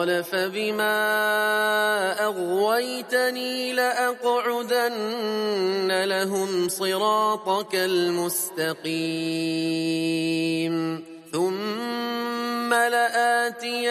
قال فبما أغويتني لأقعدن لهم صراطك المستقيم. ثم لآتينهم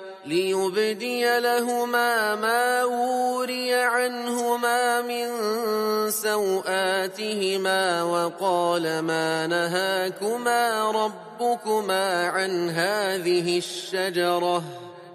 ليبدي لهما ما وري عنهما من سوآتهما وقال ما نهاكما ربكما عن هذه الشجرة.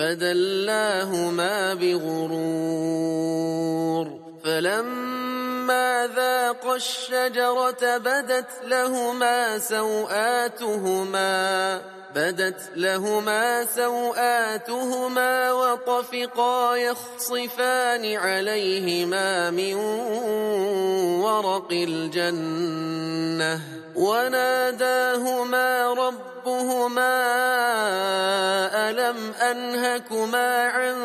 فدلاهما بغرور فلما ذاقا الشجرة بدت لهما سوآتهما بدت لهما سوآتهما وطفقا يخصفان عليهما من ورق الجنة وناداهما ربهما ألم أنهكما عن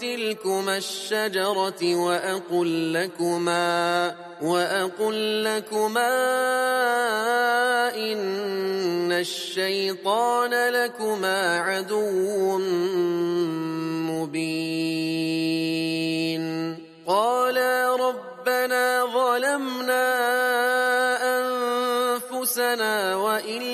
تلكما الشجرة وأقل لكما وأقل لكما إن الشيطان لكما عدو مبين قالا ربنا ظلمنا أنفسنا وإن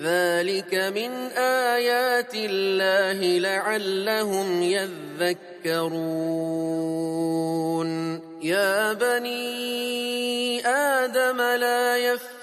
ذلك من آيات الله لعلهم يذكرون يا بني آدم لا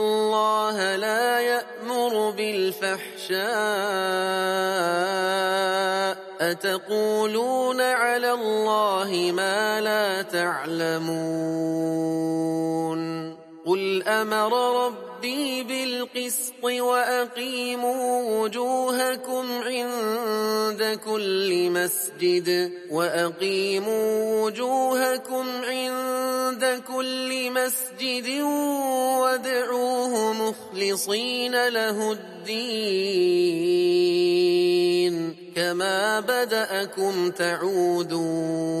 الله لا يأمر بالفحشاء. أتقولون على الله ما لا تعلمون. قل أمر ربي بالقسط وأقيموا وجوهكم عند كل مسجد وأقيموا وجوهكم عند كل مسجد وادعوه مخلصين له الدين كما بدأكم تعودون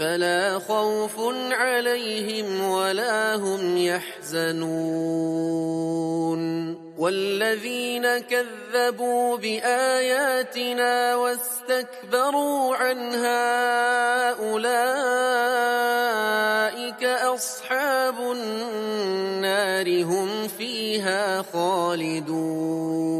فلا خوف عليهم ولا هم يحزنون. والذين كذبوا بآياتنا واستكبروا عنها أولئك أصحاب النار هم فيها خالدون.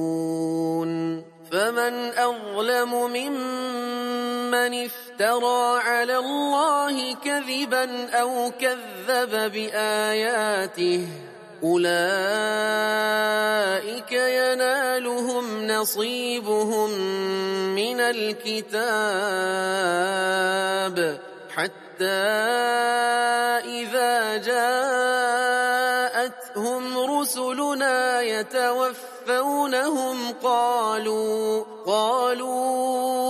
فمن أظلم ممن افترى على الله كذبا أو كذب بآياته أولئك ينالهم نصيبهم من الكتاب. حتى إذا جاءتهم رسلنا يتوفونهم قالوا قالوا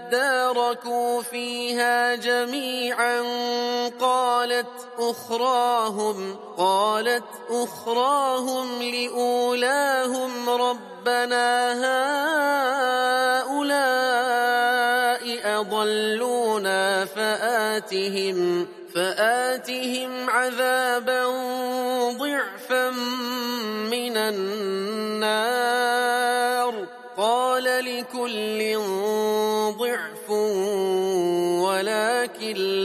اداركوا فيها جميعا. قالت أخراهم قالت أخراهم لأولاهم ربنا. هؤلاء أضلونا فآتهم فآتهم عذابا ضعفا من النار.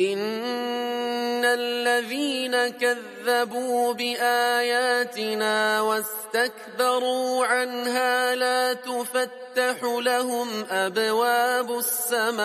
إن الذين كذبوا بآياتنا واستكبروا عنها لا تفتح لهم أبواب السماء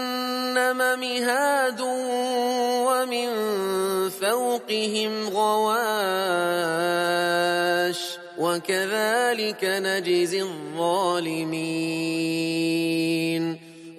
مهاد ومن فوقهم غواش وكذلك نجزي الظالمين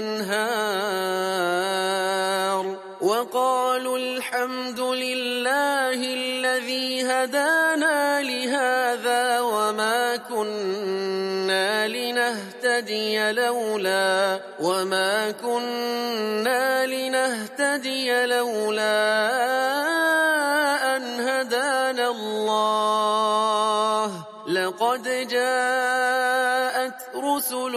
الأنهار وقالوا الحمد لله الذي هدانا لهذا وما كنا لنهتدي لولا وما كنا لنهتدي لولا أن هدانا الله. لقد جاءت رسل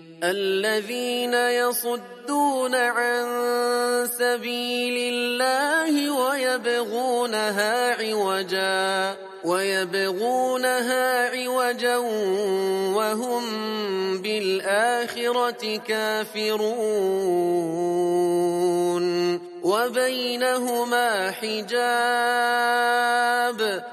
الذين يصدون عن سبيل الله ويبغونها عوجا ويبغونها عوجا وهم بالآخرة كافرون. وبينهما حجاب.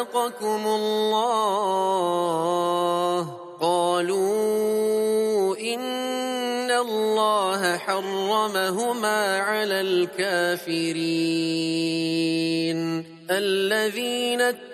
رزقكم الله. قالوا إن الله حرمهما على الكافرين. الذين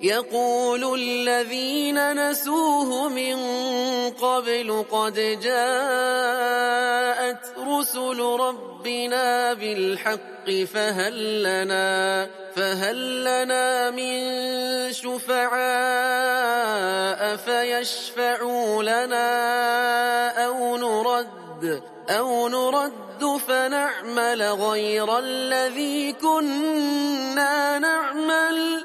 يقول الذين نسوه من قبل قد جاءت رسل ربنا بالحق فهل لنا فهل لنا من شفعاء فيشفعوا لنا أو نرد أو نرد فنعمل غير الذي كنا نعمل.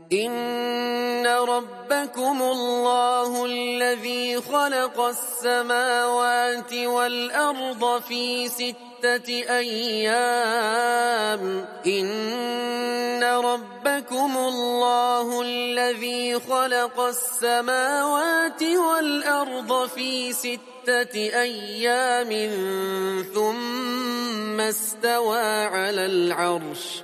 إن ربكم الله الذي خلق السماوات والأرض في ستة أيام إن ربكم الله الذي خلق السماوات والأرض في ستة أيام ثم استوى على العرش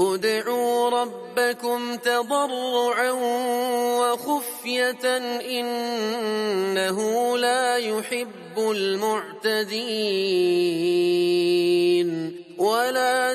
ادعوا ربكم تضرعا وخفية إنه لا يحب المعتدين. ولا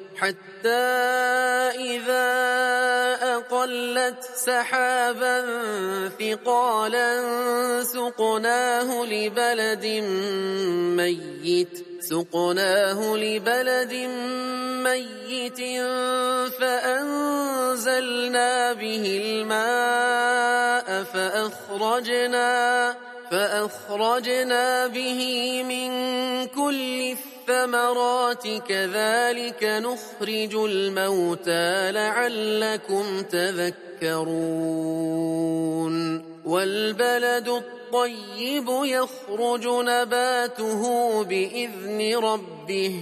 حتى إذا أقلت سحابا ثقالا سقناه لبلد ميت سقناه لبلد ميت فأنزلنا به الماء فأخرجنا فأخرجنا به من كل الثمرات كذلك نخرج الموتى لعلكم تذكرون. والبلد الطيب يخرج نباته بإذن ربه.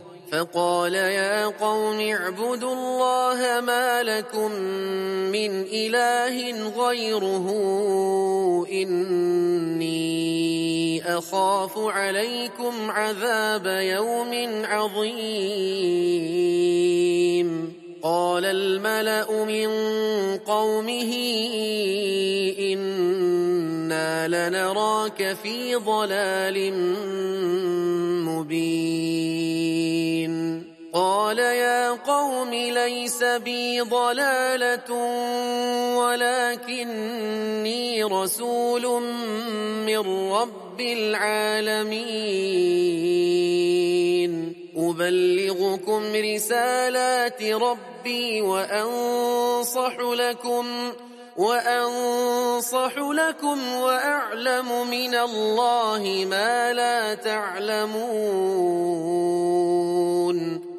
فقال يا قوم اعبدوا الله ما لكم من إله غيره إني أخاف عليكم عذاب يوم عظيم. قال الملأ من قومه لنراك في ضلال مبين قال يا قوم ليس بي ضلالة ولكني رسول من رب العالمين أبلغكم رسالات ربي وأنصح لكم وأنصح لكم وأعلم من الله ما لا تعلمون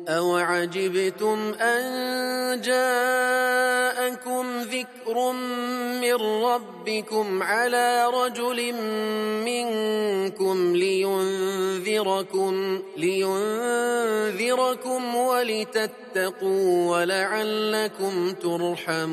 أوعجبتم أن جاءكم ذكر من ربكم على رجل منكم لينذركم لينذركم ولتتقوا ولعلكم ترحمون.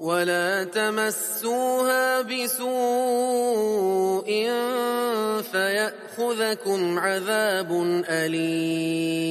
ولا تمسوها بسوء فيأخذكم عذاب أليم.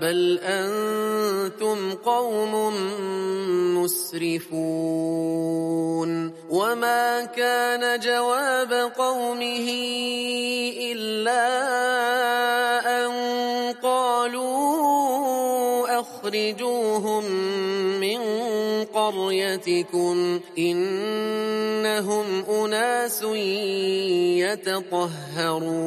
بل أنتم قوم مسرفون وما كان جواب قومه إلا أن قالوا أخرجوهم من قريتكم إنهم أناس يتطهرون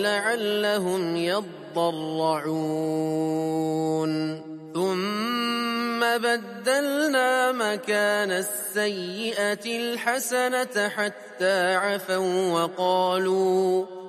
لعلهم يضرعون. ثم بدلنا مكان السيئة الحسنة حتى عفوا وقالوا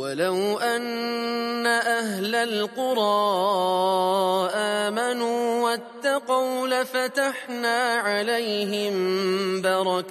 ولو أن أهل القرى آمنوا واتقوا لفتحنا عليهم بركات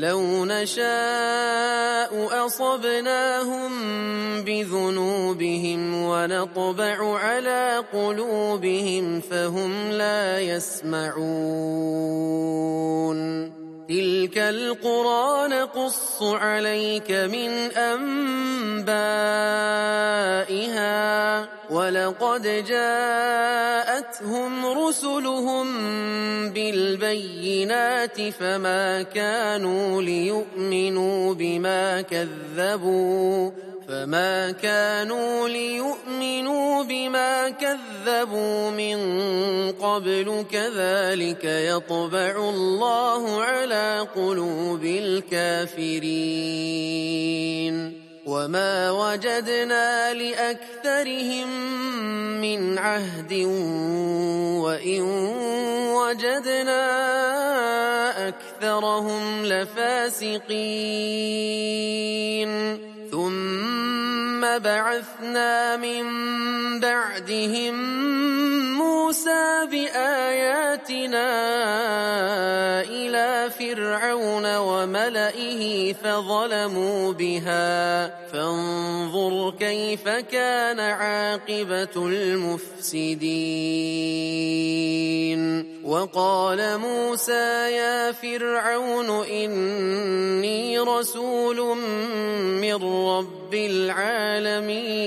لو نشاء أصبناهم بذنوبهم ونطبع على قلوبهم فهم لا يسمعون تلك القرى نقص عليك من أنبائها ولقد جاءتهم رسلهم بالبينات فما كانوا ليؤمنوا بما كذبوا فما كانوا ليؤمنوا بما كذبوا من قبل كذلك يطبع الله على قلوب الكافرين وما وجدنا لأكثرهم من عهد وإن وجدنا أكثرهم لفاسقين ثم بعثنا من بعدهم موسى بآياتنا إلى فرعون وملئه فظلموا بها. فانظر كيف كان عاقبة المفسدين. وقال موسى يا فرعون إني رسول من رب العالمين.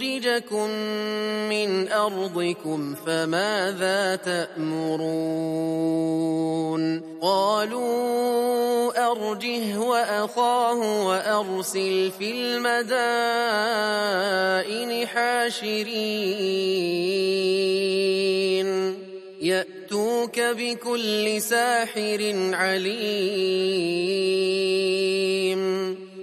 يخرجكم من أرضكم فماذا تأمرون؟ قالوا أرجه وأخاه وأرسل في المدائن حاشرين. يأتوك بكل ساحر عليم.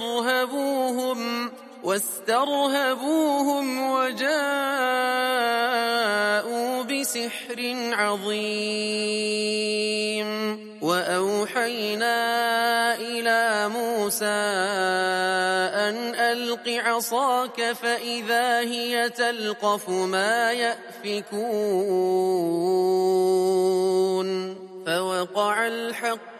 واسترهبوهم واسترهبوهم وجاءوا بسحر عظيم. وأوحينا إلى موسى أن ألق عصاك فإذا هي تلقف ما يأفكون. فوقع الحق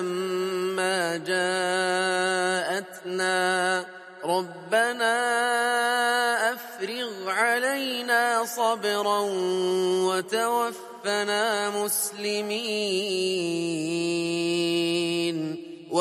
لما جاءتنا ربنا أفرغ علينا صبرا وتوفنا مسلمين.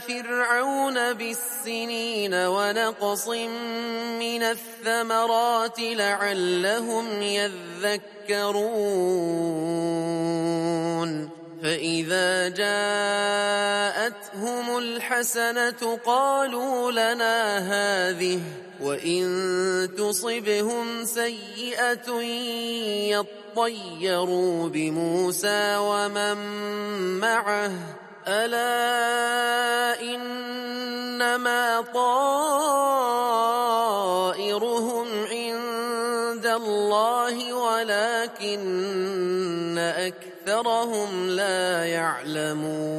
فرعون بالسنين ونقص من الثمرات لعلهم يذكرون. فإذا جاءتهم الحسنة قالوا لنا هذه وإن تصبهم سيئة يطيروا بموسى ومن معه. ألا إنما طائرهم عند الله ولكن أكثرهم لا يعلمون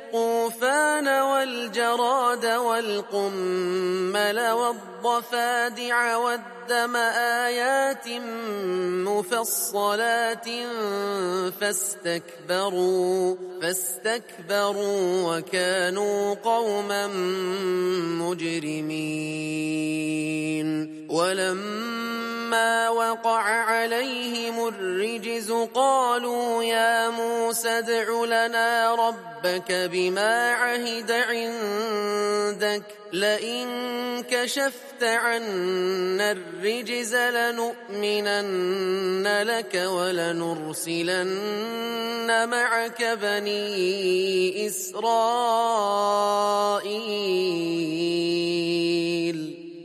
الطوفان والجراد والقمل والضفادع والدم آيات مفصلات فاستكبروا فاستكبروا وكانوا قوما مجرمين. ولما وقع عليهم الرجز قالوا يا موسى ادع لنا ربك بما عهد عندك. لئن كشفت عنا الرجز لنؤمنن لك ولنرسلن معك بني إسرائيل.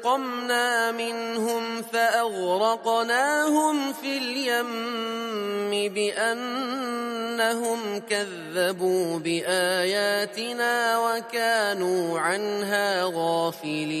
فانتقمنا منهم فأغرقناهم في اليم بأنهم كذبوا بآياتنا وكانوا عنها غافلين.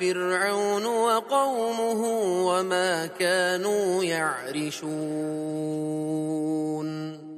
فرعون وقومه وما كانوا يعرشون.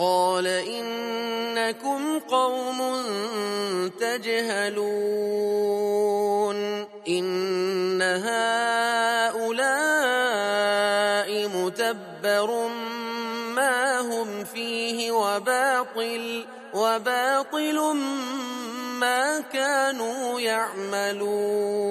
قال إنكم قوم تجهلون إن هؤلاء متبر ما هم فيه وباطل وباطل ما كانوا يعملون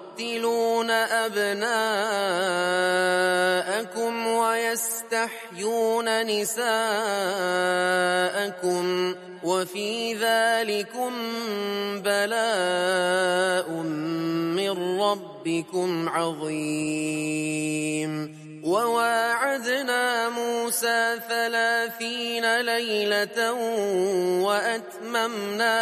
يقتلون أبناءكم ويستحيون نساءكم وفي ذلكم بلاء من ربكم عظيم. وواعدنا موسى ثلاثين ليلة وأتممناها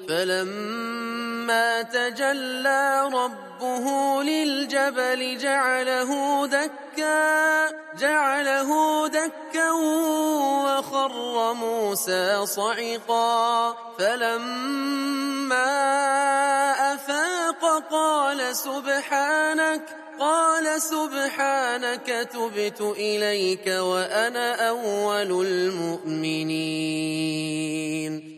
فلما تجلى ربه للجبل جعله دكا جعله دكا وخر موسى صعقا. فلما أفاق قال سبحانك قال سبحانك تبت إليك وأنا أول المؤمنين.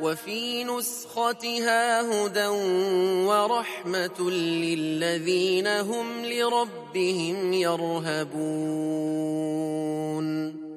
وفي نسختها هدى ورحمة للذين هم لربهم يرهبون.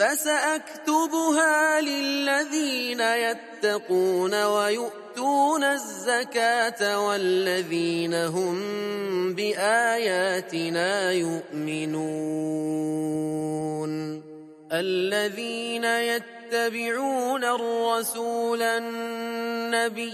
فسأكتبها للذين يتقون ويؤتون الزكاة والذين هم بآياتنا يؤمنون. الذين يتبعون الرسول النبي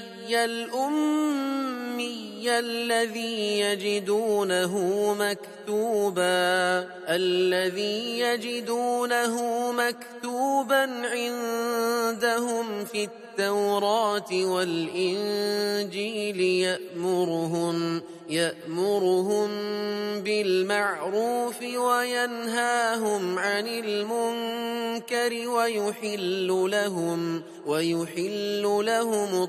الأمي الذي يجدونه مكتوبا الذي يجدونه مكتوبا عندهم في التوراة والإنجيل يأمرهم يأمرهم بالمعروف وينهاهم عن المنكر ويحل لهم ويحل لهم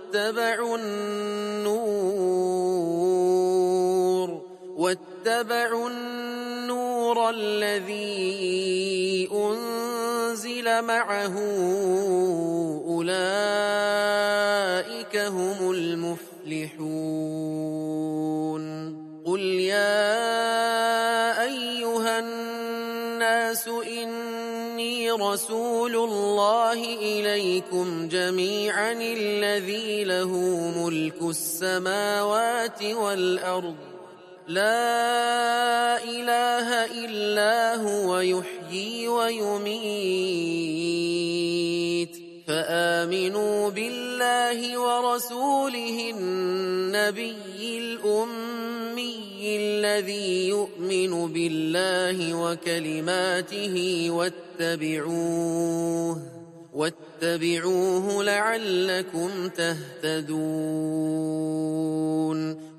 واتبعوا النور واتبعوا النور الذي أنزل معه. أولئك هم المفلحون. قل يا أيها الناس إني رسول الله إليكم جميعا الذي له ملك السماوات والأرض. لا إله إلا هو يحيي ويميت. فآمنوا بالله ورسوله النبي الأمي الذي يؤمن بالله وكلماته واتبعوه واتبعوه لعلكم تهتدون.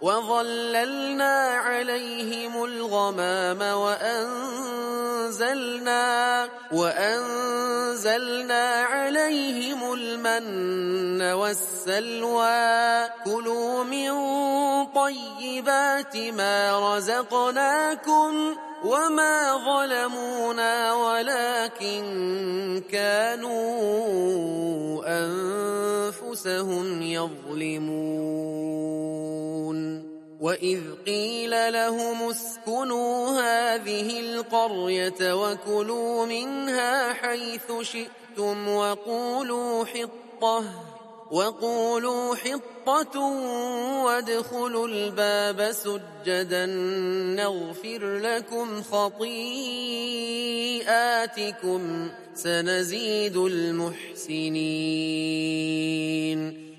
وظللنا عليهم الغمام وأنزلنا وأنزلنا عليهم المن والسلوى. كلوا من طيبات ما رزقناكم وما ظلمونا ولكن كانوا أنفسهم أنفسهم يظلمون وإذ قيل لهم اسكنوا هذه القرية وكلوا منها حيث شئتم وقولوا حطة وقولوا حطة وادخلوا الباب سجدا نغفر لكم خطيئاتكم سنزيد المحسنين.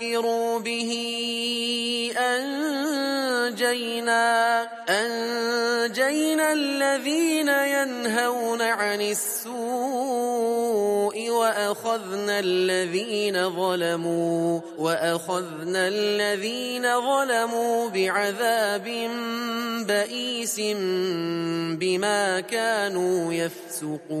ذكروا به أنجينا أنجينا الذين ينهون عن السوء وأخذنا الذين ظلموا وأخذنا الذين ظلموا بعذاب بئيس بما كانوا يفسقون.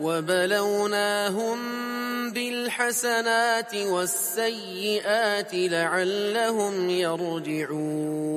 وبلوناهم بالحسنات والسيئات لعلهم يرجعون.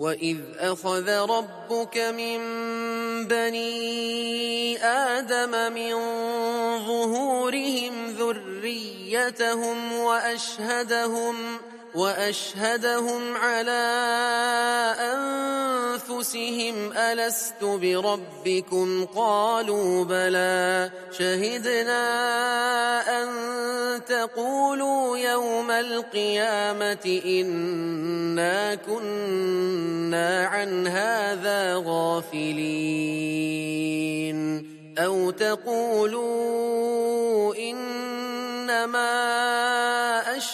وإذ أخذ ربك من بني آدم من ظهورهم ذريتهم وأشهدهم وأشهدهم على أنفسهم ألست بربكم؟ قالوا بلى. شهدنا أن تقولوا يوم القيامة إنا كنا عن هذا غافلين. أو تقولوا إنما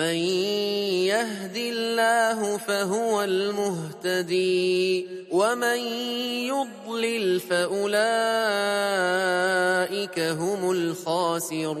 من يهد الله فهو المهتدي ومن يضلل فأولئك هم الخاسرون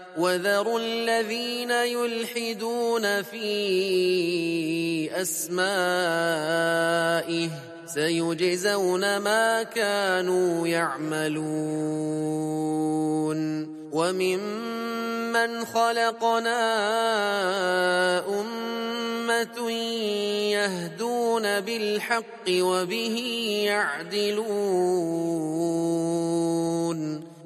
وذروا الذين يلحدون في أسمائه سيجزون ما كانوا يعملون وممن خلقنا أمة يهدون بالحق وبه يعدلون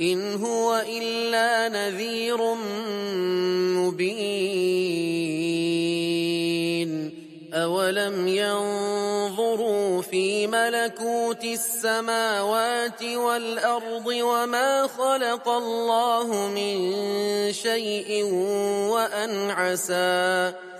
إن هو إلا نذير مبين. أولم ينظروا في ملكوت السماوات والأرض وما خلق الله من شيء وأن عسى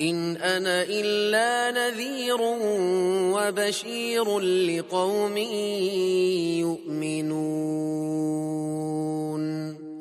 إن أنا إلا نذير وبشير لقوم يؤمنون.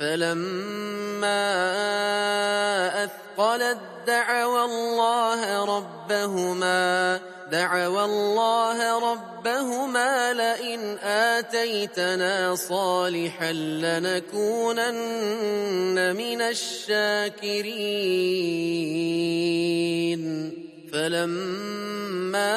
فلما أثقلت دعوى الله ربهما دعوى الله ربهما لئن آتيتنا صالحا لنكونن من الشاكرين. فلما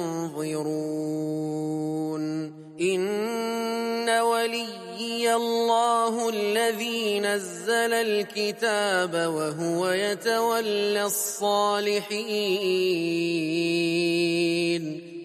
إن وليي الله الذي نزل الكتاب وهو يتولى الصالحين.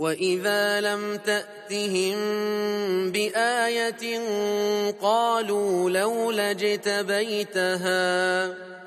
وإذا لم تأتهم بآية قالوا لولا اجتبيتها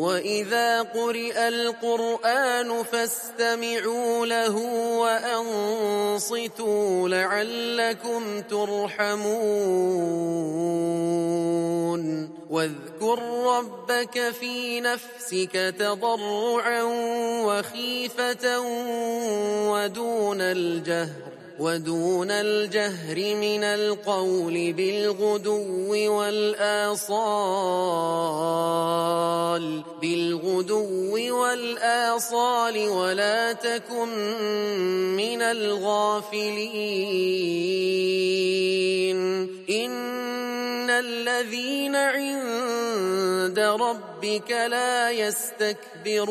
وإذا قرئ القرآن فاستمعوا له وأنصتوا لعلكم ترحمون واذكر ربك في نفسك تضرعا وخيفة ودون الجهر ودون الجهر من القول بالغدو والآصال بالغدو والآصال ولا تكن من الغافلين. إن الذين عند ربك لا يستكبرون.